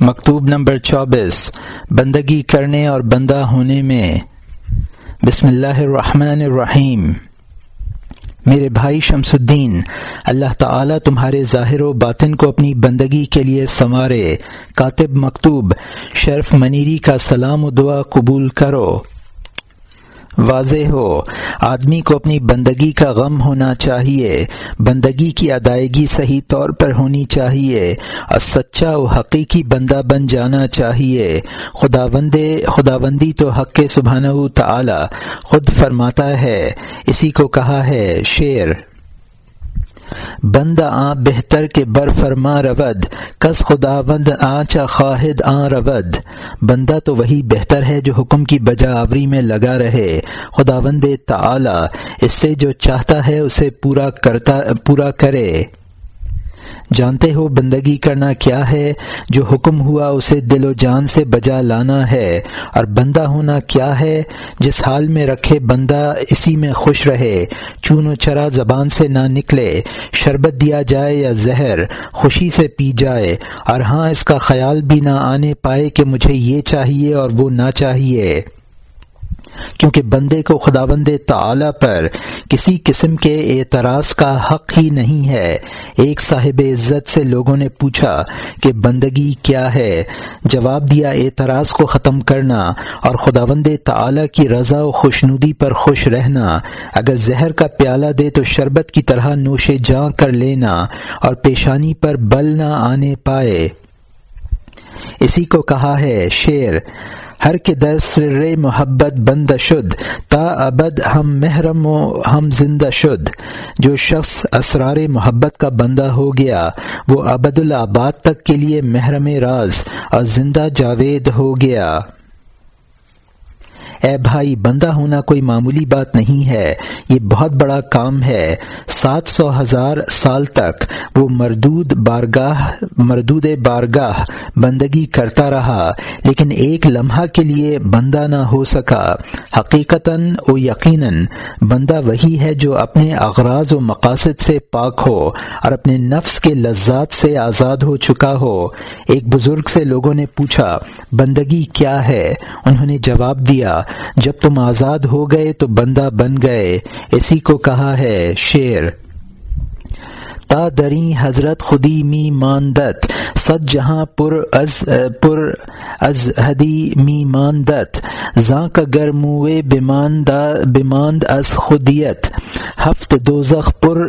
مکتوب نمبر چوبیس، بندگی کرنے اور بندہ ہونے میں۔ بسم اللہ الرحمن الرحیم۔ میرے بھائی شمس الدین، اللہ تعالیٰ تمہارے ظاہر و باطن کو اپنی بندگی کے لیے سنوارے۔ کاتب مکتوب، شرف منیری کا سلام و دعا قبول کرو۔ واضح ہو۔ آدمی کو اپنی بندگی کا غم ہونا چاہیے۔ بندگی کی ادائیگی صحیح طور پر ہونی چاہیے۔ اور سچا و حقیقی بندہ بن جانا چاہیے۔ خدا خداوندی تو حق سبحانہ تعالی خود فرماتا ہے۔ اسی کو کہا ہے شعر۔ بندہ آ بہتر کے بر فرما رود، کس خدا بند خواہد آ رود۔ بندہ تو وہی بہتر ہے جو حکم کی بجا آوری میں لگا رہے۔ خدا بند اس سے جو چاہتا ہے اسے پورا کرتا، پورا کرے۔ جانتے ہو بندگی کرنا کیا ہے؟ جو حکم ہوا اسے دل و جان سے بجا لانا ہے، اور بندہ ہونا کیا ہے؟ جس حال میں رکھے بندہ اسی میں خوش رہے۔ چون و چرا زبان سے نہ نکلے، شربت دیا جائے یا زہر، خوشی سے پی جائے۔ اور ہاں اس کا خیال بھی نہ آنے پائے کہ مجھے یہ چاہیے اور وہ نہ چاہیے۔ کیونکہ بندے کو خدا بند تعلی پر کسی قسم کے اعتراض کا حق ہی نہیں ہے۔ ایک صاحب عزت سے لوگوں نے پوچھا کہ بندگی کیا ہے؟ جواب دیا، اعتراض کو ختم کرنا اور خدا بند تعلی کی رضا و خوشنودی پر خوش رہنا۔ اگر زہر کا پیالہ دے تو شربت کی طرح نوش جاں کر لینا اور پیشانی پر بل نہ آنے پائے۔ اسی کو کہا ہے شیر۔ ہر کے در سر محبت بند شد، تا ابد ہم محرم و ہم زندہ شد۔ جو شخص اسرار محبت کا بندہ ہو گیا، وہ ابد الآباد تک کے لیے محرم راز اور زندہ جاوید ہو گیا۔ اے بھائی، بندہ ہونا کوئی معمولی بات نہیں ہے، یہ بہت بڑا کام ہے۔ سات سو ہزار سال تک وہ مردود بارگاہ مردود بارگاہ بندگی کرتا رہا، لیکن ایک لمحہ کے لیے بندہ نہ ہو سکا۔ حقیقتاً و یقیناً بندہ وہی ہے جو اپنے اغراض و مقاصد سے پاک ہو اور اپنے نفس کے لذات سے آزاد ہو چکا ہو۔ ایک بزرگ سے لوگوں نے پوچھا، بندگی کیا ہے؟ انہوں نے جواب دیا جب تم آزاد ہو گئے تو بندہ بن گئے۔ اسی کو کہا ہے شیر تا دری حضرت خودی می ماندت سد جہاں پر از پر از حدی می ماندت۔ زاں کا گر موے بماند از خودیت۔ ہفت دوزخ پر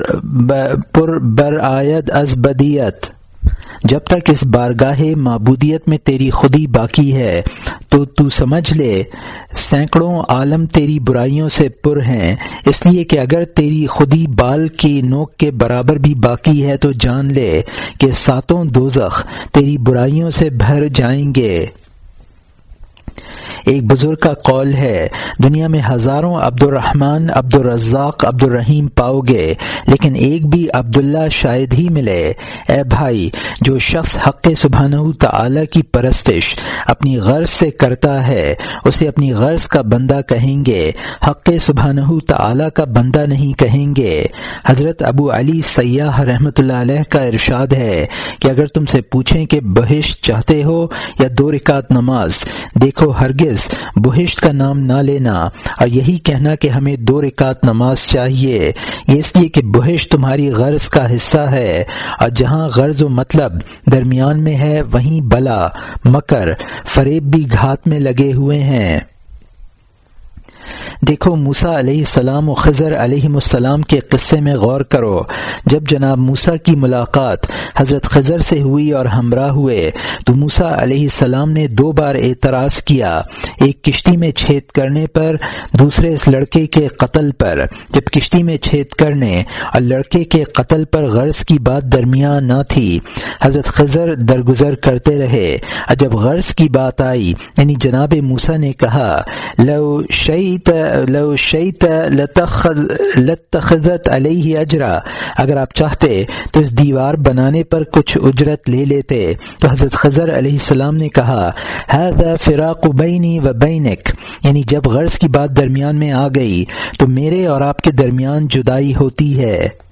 پر بر آید از بدیت۔ جب تک اس بارگاہ معبودیت میں تیری خودی باقی ہے تو تو سمجھ لے، سینکڑوں عالم تیری برائیوں سے پر ہیں، اس لیے کہ اگر تیری خودی بال کی نوک کے برابر بھی باقی ہے تو جان لے کہ ساتوں دوزخ تیری برائیوں سے بھر جائیں گے۔ ایک بزرگ کا قول ہے، دنیا میں ہزاروں عبد الرحمن عبد الرزاق عبد الرحیم پاؤ گے، لیکن ایک بھی عبداللہ شاید ہی ملے۔ اے بھائی، جو شخص حق سبحانہ تعالی کی پرستش اپنی غرض سے کرتا ہے، اسے اپنی غرض کا بندہ کہیں گے، حق سبحانہ تعالی کا بندہ نہیں کہیں گے۔ حضرت ابو علی سیاح رحمۃ اللہ علیہ کا ارشاد ہے کہ اگر تم سے پوچھیں کہ بہش چاہتے ہو یا دو رکعت نماز، دیکھو ہرگز بہشت کا نام نہ لینا۔ اور یہی کہنا کہ ہمیں دو رکعت نماز چاہیے۔ یہ اس لیے کہ بہشت تمہاری غرض کا حصہ ہے۔ اور جہاں غرض و مطلب درمیان میں ہے، وہیں بلا، مکر، فریب بھی گھات میں لگے ہوئے ہیں۔ دیکھو موسا علیہ السلام و خضر علیہ السلام کے قصے میں غور کرو۔ جب جناب موسا کی ملاقات حضرت خضر سے ہوئی اور ہمراہ ہوئے، تو موسا علیہ السلام نے دو بار اعتراض کیا۔ ایک کشتی میں چھید کرنے پر، دوسرے اس لڑکے کے قتل پر۔ جب کشتی میں چھید کرنے اور لڑکے کے قتل پر غرض کی بات درمیان نہ تھی، حضرت خضر درگزر کرتے رہے۔ اور جب غرض کی بات آئی یعنی جناب موسا نے کہا، لو شعیت لو شیت لتخذت علیہ اجرا۔ اگر آپ چاہتے تو اس دیوار بنانے پر کچھ اجرت لے لیتے۔ تو حضرت خضر علیہ السلام نے کہا فراق بینی و بینک۔ یعنی جب غرض کی بات درمیان میں آ گئی، تو میرے اور آپ کے درمیان جدائی ہوتی ہے۔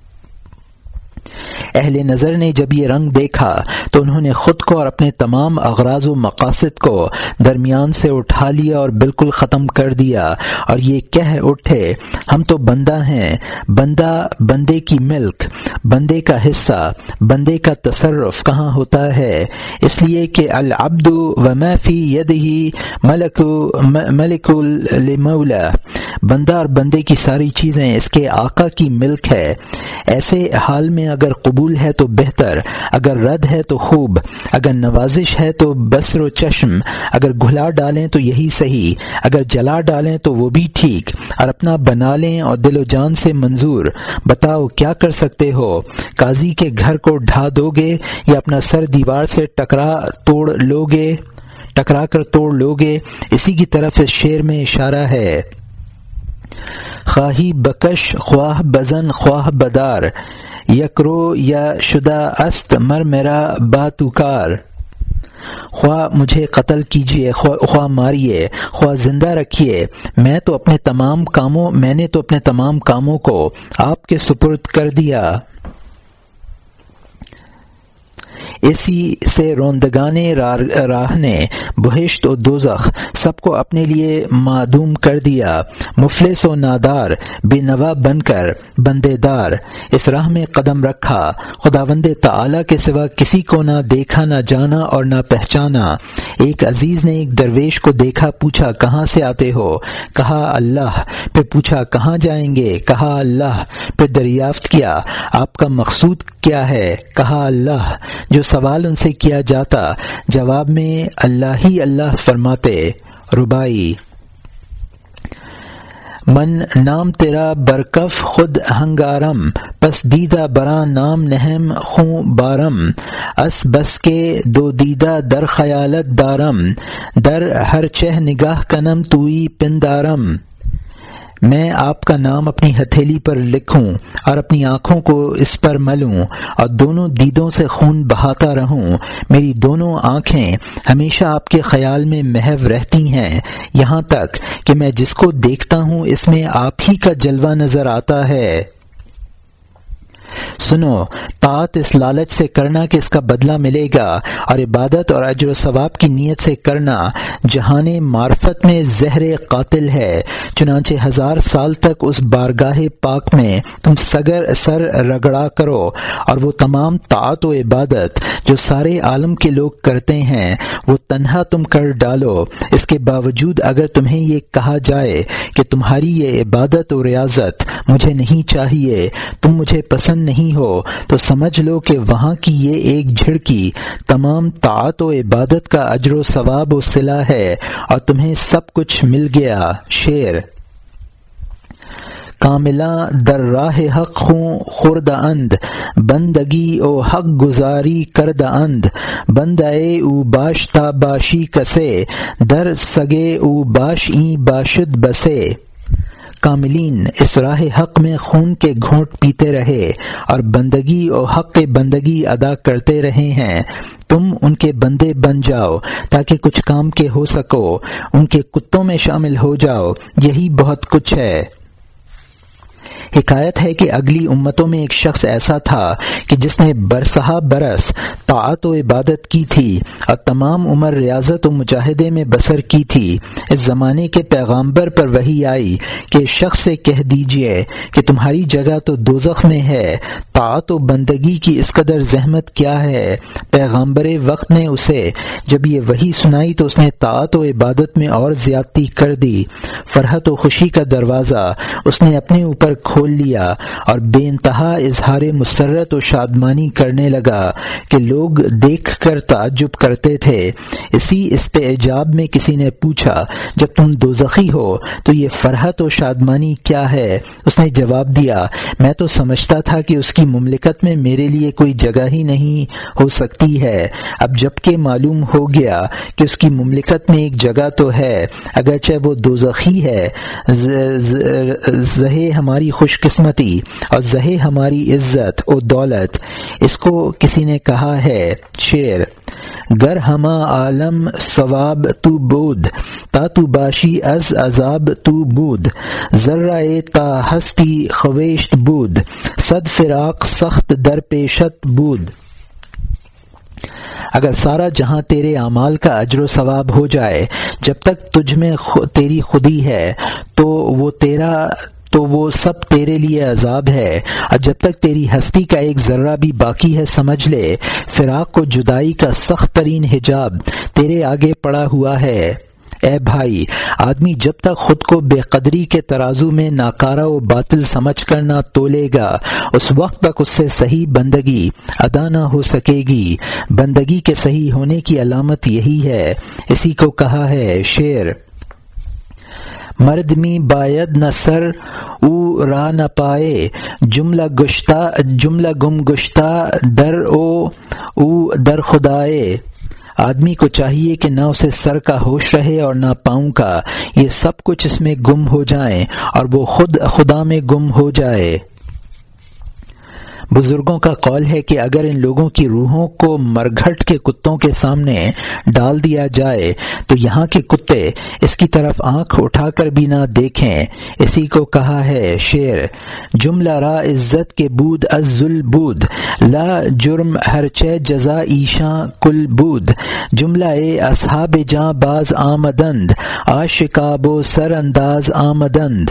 اہل نظر نے جب یہ رنگ دیکھا تو انہوں نے خود کو اور اپنے تمام اغراض و مقاصد کو درمیان سے اٹھا لیا اور بالکل ختم کر دیا اور یہ کہہ اٹھے، ہم تو بندہ ہیں، بندہ، بندے کی ملک، بندے کا حصہ، بندے کا تصرف کہاں ہوتا ہے؟ اس لیے کہ العبد و محفی ید ہی ملک ملک المولا، بندہ اور بندے کی ساری چیزیں اس کے آقا کی ملک ہے۔ ایسے حال میں اگر قبول ہے تو بہتر، اگر رد ہے تو خوب، اگر نوازش ہے تو بسر و چشم، اگر گھلا ڈالیں تو یہی صحیح، اگر جلا ڈالیں تو وہ بھی ٹھیک، اور اپنا بنا لیں اور دل و جان سے منظور، بتاؤ کیا کر سکتے ہو؟ قاضی کے گھر کو ڈھا دو گے یا اپنا سر دیوار سے ٹکرا توڑ لو گے ٹکرا کر توڑ لو گے اسی کی طرف اس شعر میں اشارہ ہے۔ خواہی بکش، خواہ بزن، خواہ بدار۔ یکرو یا شدہ است، مر میرا باتوکار۔ خواہ مجھے قتل کیجیے خواہ ماریے، خواہ زندہ رکھیے۔ میں تو اپنے تمام کاموں، میں نے تو اپنے تمام کاموں کو آپ کے سپرد کر دیا۔ اسی سے روندگان راہ نے بہشت و دوزخ سب کو اپنے لیے معدوم کر دیا۔ مفلس و نادار، بے نوا بن کر بندے دار۔ اس راہ میں قدم رکھا۔ خدا بند تعلیٰ کے سوا کسی کو نہ دیکھا، نہ جانا اور نہ پہچانا۔ ایک عزیز نے ایک درویش کو دیکھا، پوچھا، کہاں سے آتے ہو؟ کہا، اللہ پھر پوچھا، کہاں جائیں گے؟ کہا، اللہ پھر دریافت کیا، آپ کا مقصود کیا ہے؟ کہا، اللہ جو سوال ان سے کیا جاتا؟ جواب میں اللہ ہی اللہ فرماتے، ربائی۔ من نام تیرا برکف خود ہنگارم، پس دیدہ برا نام نہم خوں بارم۔ اس بس کے دو دیدہ در خیالت دارم، در ہر چہ نگاہ کنم توئی پندارم۔ میں آپ کا نام اپنی ہتھیلی پر لکھوں اور اپنی آنکھوں کو اس پر ملوں اور دونوں دیدوں سے خون بہاتا رہوں۔ میری دونوں آنکھیں ہمیشہ آپ کے خیال میں محو رہتی ہیں۔ یہاں تک کہ میں جس کو دیکھتا ہوں اس میں آپ ہی کا جلوہ نظر آتا ہے۔ سنو، طاعت اس لالچ سے کرنا کہ اس کا بدلہ ملے گا اور عبادت اور اجر و ثواب کی نیت سے کرنا جہان معرفت میں زہر قاتل ہے، چنانچہ ہزار سال تک اس بارگاہ پاک میں تم سگر سر رگڑا کرو اور وہ تمام طاعت و عبادت جو سارے عالم کے لوگ کرتے ہیں، وہ تنہا تم کر ڈالو۔ اس کے باوجود اگر تمہیں یہ کہا جائے کہ تمہاری یہ عبادت و ریاضت مجھے نہیں چاہیے، تم مجھے پسند نہیں ہو، تو سمجھ لو کہ وہاں کی یہ ایک جھڑکی تمام طاعت و عبادت کا اجر و ثواب و صلاح ہے اور تمہیں سب کچھ مل گیا۔ شیر کاملا در راہ حق خوں خورد اند، بندگی او حق گزاری کرد اند بند اے او باش تا باشی کسے، در سگے او باش این باشد بسے۔ کاملین اس راہ حق میں خون کے گھونٹ پیتے رہے اور بندگی اور حق بندگی ادا کرتے رہے ہیں۔ تم ان کے بندے بن جاؤ تاکہ کچھ کام کے ہو سکو، ان کے کتوں میں شامل ہو جاؤ، یہی بہت کچھ ہے۔ حکایت ہے کہ اگلی امتوں میں ایک شخص ایسا تھا کہ جس نے برسہ برس طاعت و عبادت کی تھی اور تمام عمر ریاضت و مجاہدے میں بسر کی تھی۔ اس زمانے کے پیغامبر پر وہی آئی کہ شخص سے کہہ دیجیے کہ تمہاری جگہ تو دوزخ میں ہے، طاعت و بندگی کی اس قدر زحمت کیا ہے۔ پیغامبر وقت نے اسے جب یہ وہی سنائی تو اس نے طاعت و عبادت میں اور زیادتی کر دی۔ فرحت و خوشی کا دروازہ اس نے اپنے اوپر کھول لیا اور بے انتہا اظہار مسرت و شادمانی کرنے لگا کہ لوگ دیکھ کر تعجب کرتے تھے۔ اسی استعجاب میں کسی نے پوچھا، جب تم دوزخی ہو تو یہ فرحت و شادمانی کیا ہے؟ اس نے جواب دیا، میں تو سمجھتا تھا کہ اس کی مملکت میں میرے لیے کوئی جگہ ہی نہیں ہو سکتی ہے۔ اب جبکہ معلوم ہو گیا کہ اس کی مملکت میں ایک جگہ تو ہے، اگرچہ وہ دوزخی ہے زہے ہماری خوش خوش قسمتی اور زہ ہماری عزت و دولت۔ اس کو کسی نے کہا ہے، شعر۔ گر ہما عالم ثواب تو بود، تا تو باشی از عذاب تو بود۔ ذرہ تا ہستی خویشت بود، صد فراق سخت در پیشت بود۔ اگر سارا جہاں تیرے اعمال کا اجر و ثواب ہو جائے، جب تک تجھ میں تیری خودی ہے، تو وہ تیرا تو وہ سب تیرے لیے عذاب ہے۔ اور جب تک تیری ہستی کا ایک ذرہ بھی باقی ہے، سمجھ لے، فراق و جدائی کا سخت ترین حجاب تیرے آگے پڑا ہوا ہے۔ اے بھائی، آدمی جب تک خود کو بے قدری کے ترازو میں ناکارہ و باطل سمجھ کر نہ تولے گا، اس وقت تک اس سے صحیح بندگی ادا نہ ہو سکے گی۔ بندگی کے صحیح ہونے کی علامت یہی ہے۔ اسی کو کہا ہے شعر مرد می باید نہ سر او را نہ پائے، جملہ گشتہ، جملہ گم گشتہ در او او در خدائے۔ آدمی کو چاہیے کہ نہ اسے سر کا ہوش رہے اور نہ پاؤں کا۔ یہ سب کچھ اس میں گم ہو جائیں اور وہ خود خدا میں گم ہو جائے۔ بزرگوں کا قول ہے کہ اگر ان لوگوں کی روحوں کو مرگھٹ کے کتوں کے سامنے ڈال دیا جائے، تو یہاں کے کتے اس کی طرف آنکھ اٹھا کر بھی نہ دیکھیں۔ اسی کو کہا ہے شیر جملہ را عزت کے بود از بود لا جرم ہر چہ جزا ایشاں کل بود۔ جملہ اے اصحاب جاں باز آمدند آشکاب و سر انداز آمدند۔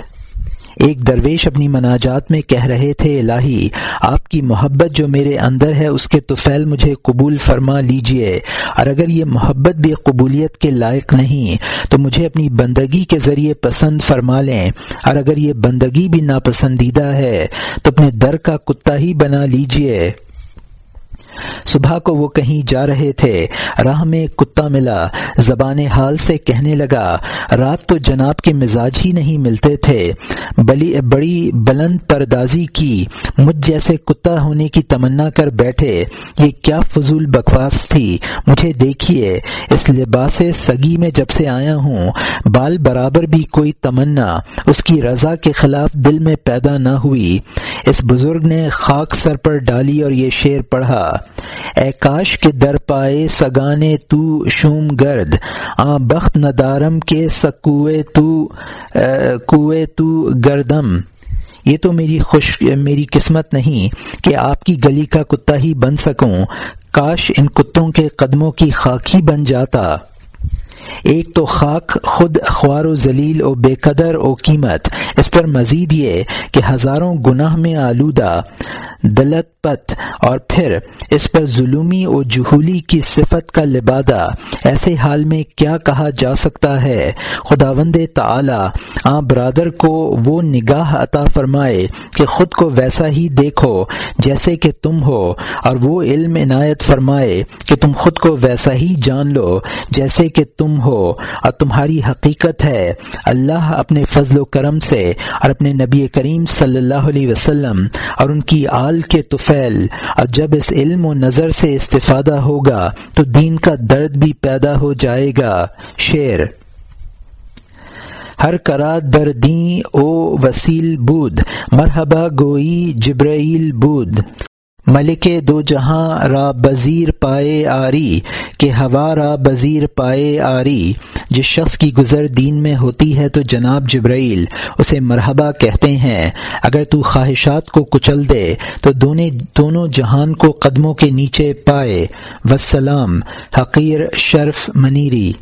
ایک درویش اپنی مناجات میں کہہ رہے تھے، الہی، آپ کی محبت جو میرے اندر ہے، اس کے توفیل مجھے قبول فرما لیجیے۔ اور اگر یہ محبت بھی قبولیت کے لائق نہیں، تو مجھے اپنی بندگی کے ذریعے پسند فرما لیں۔ اور اگر یہ بندگی بھی ناپسندیدہ ہے، تو اپنے در کا کتا ہی بنا لیجیے۔ صبح کو وہ کہیں جا رہے تھے، راہ میں کتا ملا، زبان حال سے کہنے لگا، رات تو جناب کے مزاج ہی نہیں ملتے تھے، بلی، بڑی بلند پردازی کی، مجھ جیسے کتا ہونے کی تمنا کر بیٹھے، یہ کیا فضول بکواس تھی، مجھے دیکھیے، اس لباس سگی میں جب سے آیا ہوں، بال برابر بھی کوئی تمنا، اس کی رضا کے خلاف دل میں پیدا نہ ہوئی، اس بزرگ نے خاک سر پر ڈالی اور یہ شعر پڑھا۔ اے کاش کے در پائے سگانے تو شوم گرد، آ بخت ندارم کے سکوے تو کوئے تو گردم۔ یہ تو میری خوش، میری قسمت نہیں کہ آپ کی گلی کا کتا ہی بن سکوں۔ کاش ان کتوں کے قدموں کی خاکی بن جاتا۔ ایک تو خاک خود خوار و ذلیل و بے قدر و قیمت۔ اس پر مزید یہ کہ ہزاروں گناہ میں آلودہ۔ دلت پت اور پھر اس پر ظلمی و جہولی کی صفت کا لبادہ ایسے حال میں کیا کہا جا سکتا ہے؟ خدا وند آ برادر کو وہ نگاہ عطا فرمائے کہ خود کو ویسا ہی دیکھو جیسے کہ تم ہو، اور وہ علم عنایت فرمائے کہ تم خود کو ویسا ہی جان لو جیسے کہ تم ہو۔ اور تمہاری حقیقت ہے، اللہ اپنے فضل و کرم سے اور اپنے نبی کریم صلی اللہ علیہ وسلم اور ان کی آل کے طفیل۔ اور جب اس علم و نظر سے استفادہ ہوگا، تو دین کا درد بھی پیدا ہو جائے گا۔ شعر۔ ہر کرا دردیں او وسیل بود، مرحبا گوئی جبرائیل بود۔ ملک دو جہاں را بزیر پائے آری، کہ ہوا را بزیر پائے آری۔ جس شخص کی گزر دین میں ہوتی ہے تو جناب جبرائیل، اسے مرحبا کہتے ہیں۔ اگر تو خواہشات کو کچل دے، تو دونوں جہان کو قدموں کے نیچے پائے۔ وسلام حقیر شرف منیری۔